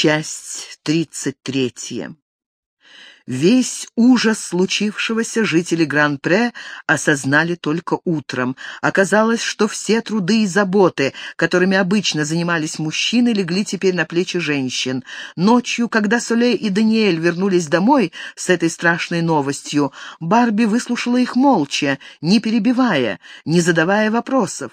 Часть тридцать третья. Весь ужас случившегося жители Гран-Пре осознали только утром. Оказалось, что все труды и заботы, которыми обычно занимались мужчины, легли теперь на плечи женщин. Ночью, когда Солей и Даниэль вернулись домой с этой страшной новостью, Барби выслушала их молча, не перебивая, не задавая вопросов.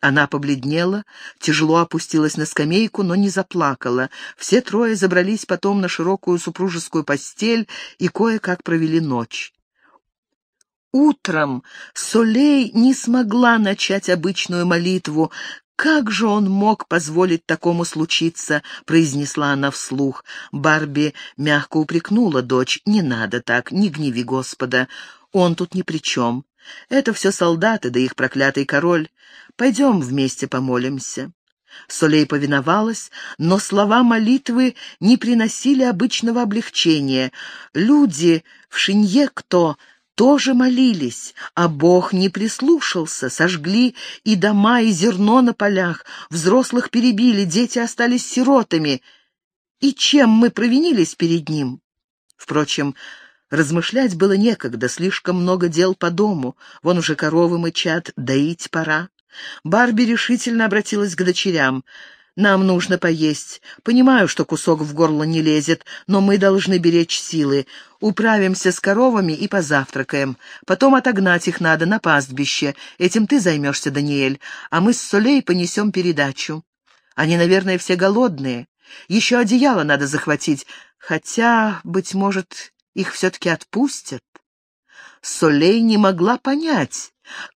Она побледнела, тяжело опустилась на скамейку, но не заплакала. Все трое забрались потом на широкую супружескую постель и кое-как провели ночь. Утром Солей не смогла начать обычную молитву. «Как же он мог позволить такому случиться?» — произнесла она вслух. Барби мягко упрекнула дочь. «Не надо так, не гневи Господа. Он тут ни при чем. Это все солдаты, да их проклятый король. Пойдем вместе помолимся». Солей повиновалась, но слова молитвы не приносили обычного облегчения. Люди в Шинье-кто тоже молились, а Бог не прислушался, сожгли и дома, и зерно на полях, взрослых перебили, дети остались сиротами. И чем мы провинились перед ним? Впрочем, размышлять было некогда, слишком много дел по дому, вон уже коровы мычат, доить пора. Барби решительно обратилась к дочерям. «Нам нужно поесть. Понимаю, что кусок в горло не лезет, но мы должны беречь силы. Управимся с коровами и позавтракаем. Потом отогнать их надо на пастбище. Этим ты займешься, Даниэль, а мы с Солей понесем передачу. Они, наверное, все голодные. Еще одеяло надо захватить, хотя, быть может, их все-таки отпустят». Солей не могла понять,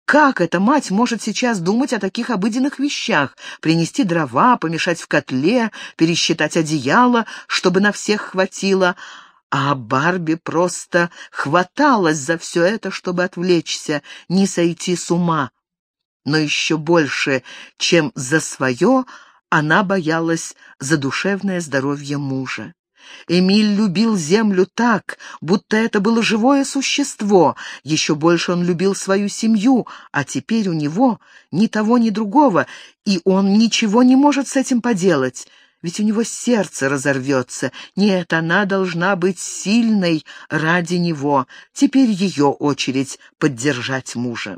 как эта мать может сейчас думать о таких обыденных вещах? Принести дрова, помешать в котле, пересчитать одеяло, чтобы на всех хватило. А Барби просто хваталась за все это, чтобы отвлечься, не сойти с ума. Но еще больше, чем за свое, она боялась за душевное здоровье мужа. Эмиль любил землю так, будто это было живое существо. Еще больше он любил свою семью, а теперь у него ни того, ни другого, и он ничего не может с этим поделать. Ведь у него сердце разорвется. Нет, она должна быть сильной ради него. Теперь ее очередь поддержать мужа.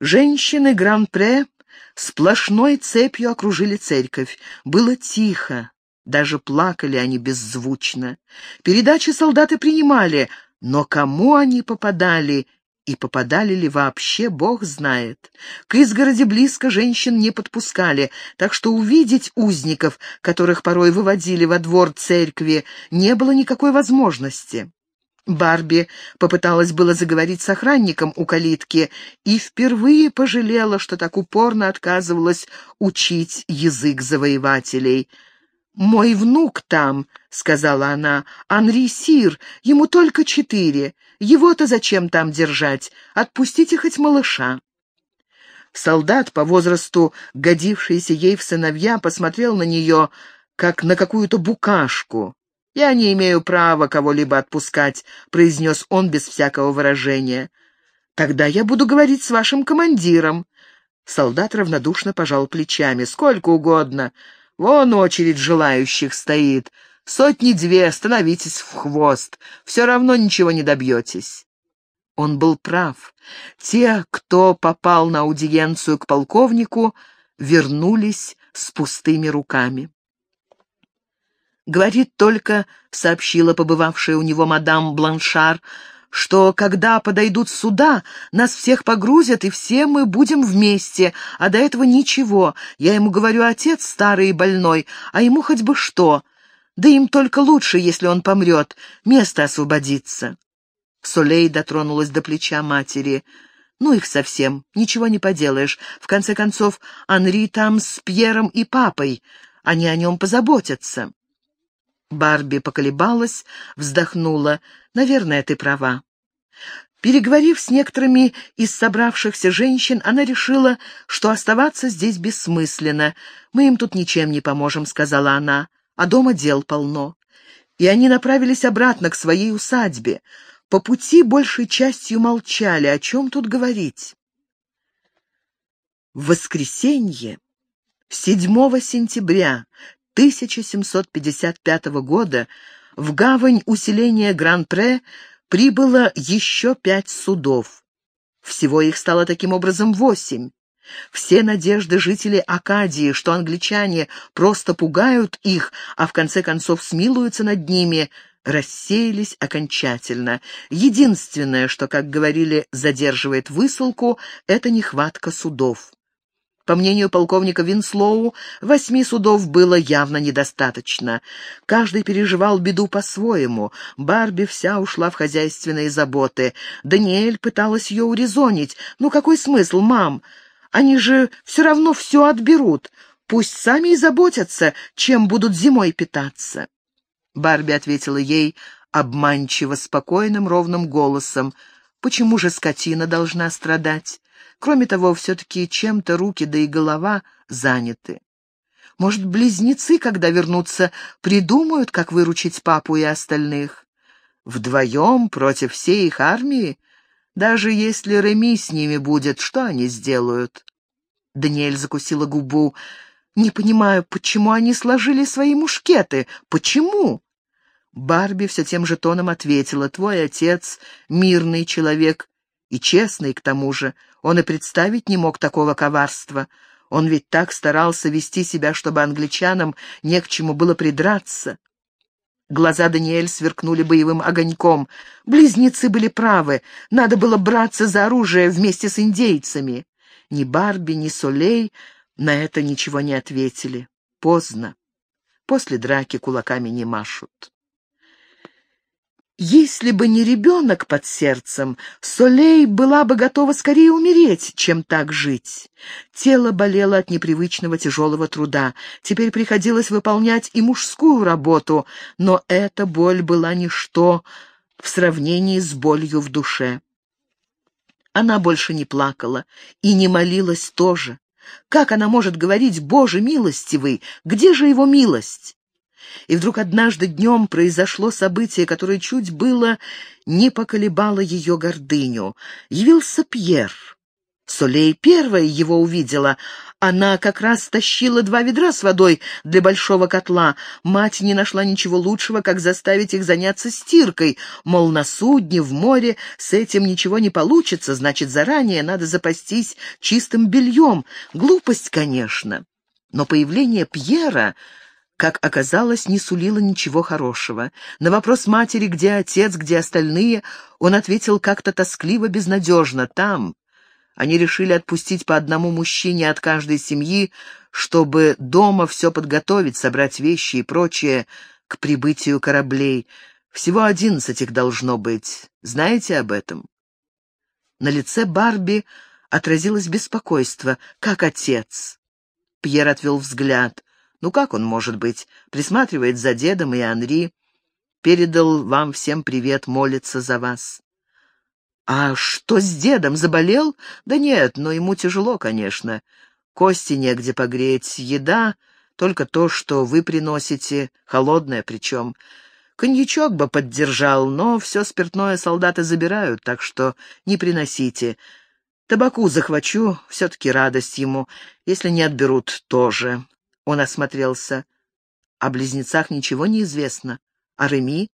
Женщины Гран-Пре сплошной цепью окружили церковь. Было тихо, даже плакали они беззвучно. Передачи солдаты принимали, но кому они попадали и попадали ли вообще, Бог знает. К изгороди близко женщин не подпускали, так что увидеть узников, которых порой выводили во двор церкви, не было никакой возможности. Барби попыталась было заговорить с охранником у калитки и впервые пожалела, что так упорно отказывалась учить язык завоевателей — «Мой внук там», — сказала она, — «Анри Сир, ему только четыре. Его-то зачем там держать? Отпустите хоть малыша». Солдат, по возрасту годившийся ей в сыновья, посмотрел на нее, как на какую-то букашку. «Я не имею права кого-либо отпускать», — произнес он без всякого выражения. «Тогда я буду говорить с вашим командиром». Солдат равнодушно пожал плечами. «Сколько угодно. Вон очередь желающих стоит. Сотни-две, становитесь в хвост. Все равно ничего не добьетесь. Он был прав. Те, кто попал на аудиенцию к полковнику, вернулись с пустыми руками. Говорит только, сообщила побывавшая у него мадам Бланшар, что когда подойдут сюда, нас всех погрузят, и все мы будем вместе, а до этого ничего. Я ему говорю, отец старый и больной, а ему хоть бы что. Да им только лучше, если он помрет, место освободится. Солей дотронулась до плеча матери. Ну их совсем, ничего не поделаешь. В конце концов, Анри там с Пьером и папой, они о нем позаботятся. Барби поколебалась, вздохнула. «Наверное, ты права». Переговорив с некоторыми из собравшихся женщин, она решила, что оставаться здесь бессмысленно. «Мы им тут ничем не поможем», — сказала она, — «а дома дел полно». И они направились обратно к своей усадьбе. По пути большей частью молчали, о чем тут говорить. В воскресенье, 7 сентября 1755 года в гавань усиления Гран-Пре прибыло еще пять судов. Всего их стало таким образом восемь. Все надежды жителей Акадии, что англичане просто пугают их, а в конце концов смилуются над ними, рассеялись окончательно. Единственное, что, как говорили, задерживает высылку, это нехватка судов. По мнению полковника Винслоу, восьми судов было явно недостаточно. Каждый переживал беду по-своему. Барби вся ушла в хозяйственные заботы. Даниэль пыталась ее урезонить. «Ну какой смысл, мам? Они же все равно все отберут. Пусть сами и заботятся, чем будут зимой питаться». Барби ответила ей обманчиво спокойным ровным голосом. «Почему же скотина должна страдать? Кроме того, все-таки чем-то руки да и голова заняты. Может, близнецы, когда вернутся, придумают, как выручить папу и остальных? Вдвоем против всей их армии? Даже если Реми с ними будет, что они сделают?» Даниэль закусила губу. «Не понимаю, почему они сложили свои мушкеты? Почему?» Барби все тем же тоном ответила, «Твой отец — мирный человек, и честный к тому же. Он и представить не мог такого коварства. Он ведь так старался вести себя, чтобы англичанам не к чему было придраться». Глаза Даниэль сверкнули боевым огоньком. Близнецы были правы, надо было браться за оружие вместе с индейцами. Ни Барби, ни Солей на это ничего не ответили. Поздно. После драки кулаками не машут. Если бы не ребенок под сердцем, Солей была бы готова скорее умереть, чем так жить. Тело болело от непривычного тяжелого труда. Теперь приходилось выполнять и мужскую работу, но эта боль была ничто в сравнении с болью в душе. Она больше не плакала и не молилась тоже. Как она может говорить «Боже милостивый», где же его милость? И вдруг однажды днем произошло событие, которое чуть было не поколебало ее гордыню. Явился Пьер. Солей первая его увидела. Она как раз тащила два ведра с водой для большого котла. Мать не нашла ничего лучшего, как заставить их заняться стиркой. Мол, на судне, в море с этим ничего не получится, значит, заранее надо запастись чистым бельем. Глупость, конечно. Но появление Пьера как оказалось, не сулило ничего хорошего. На вопрос матери, где отец, где остальные, он ответил как-то тоскливо, безнадежно. Там. Они решили отпустить по одному мужчине от каждой семьи, чтобы дома все подготовить, собрать вещи и прочее к прибытию кораблей. Всего одиннадцать их должно быть. Знаете об этом? На лице Барби отразилось беспокойство. Как отец? Пьер отвел взгляд. Ну как он может быть? Присматривает за дедом и Анри. Передал вам всем привет, молится за вас. А что с дедом? Заболел? Да нет, но ему тяжело, конечно. Кости негде погреть, еда — только то, что вы приносите, холодное причем. Коньячок бы поддержал, но все спиртное солдаты забирают, так что не приносите. Табаку захвачу, все-таки радость ему. Если не отберут, тоже. Он осмотрелся. О близнецах ничего не известно. А Реми?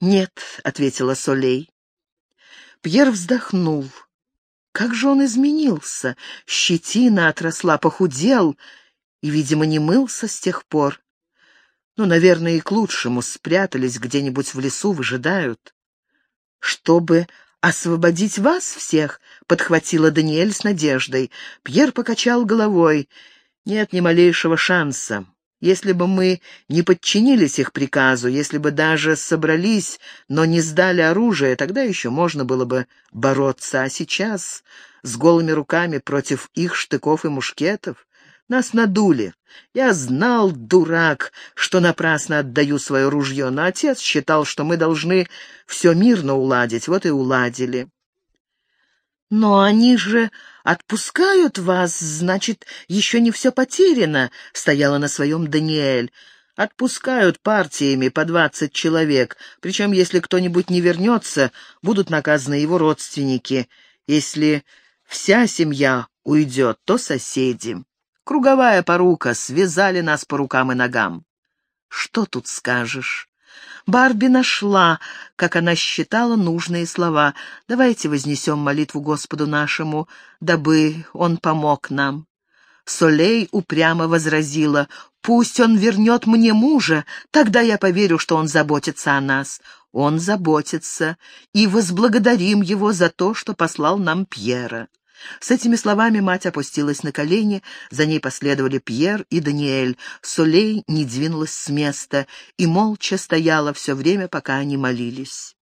Нет, ответила Солей. Пьер вздохнул. Как же он изменился! Щетина отросла, похудел и, видимо, не мылся с тех пор. Ну, наверное, и к лучшему спрятались где-нибудь в лесу, выжидают. Чтобы освободить вас всех, подхватила Даниэль с надеждой. Пьер покачал головой. Нет ни малейшего шанса. Если бы мы не подчинились их приказу, если бы даже собрались, но не сдали оружие, тогда еще можно было бы бороться. А сейчас с голыми руками против их штыков и мушкетов нас надули. Я знал, дурак, что напрасно отдаю свое ружье, но отец считал, что мы должны все мирно уладить, вот и уладили. «Но они же отпускают вас, значит, еще не все потеряно», — стояла на своем Даниэль. «Отпускают партиями по двадцать человек, причем, если кто-нибудь не вернется, будут наказаны его родственники. Если вся семья уйдет, то соседи. Круговая порука, связали нас по рукам и ногам. Что тут скажешь? Барби нашла, как она считала, нужные слова. «Давайте вознесем молитву Господу нашему, дабы Он помог нам». Солей упрямо возразила, «Пусть он вернет мне мужа, тогда я поверю, что он заботится о нас. Он заботится, и возблагодарим его за то, что послал нам Пьера». С этими словами мать опустилась на колени, за ней последовали Пьер и Даниэль. Солей не двинулась с места и молча стояла все время, пока они молились.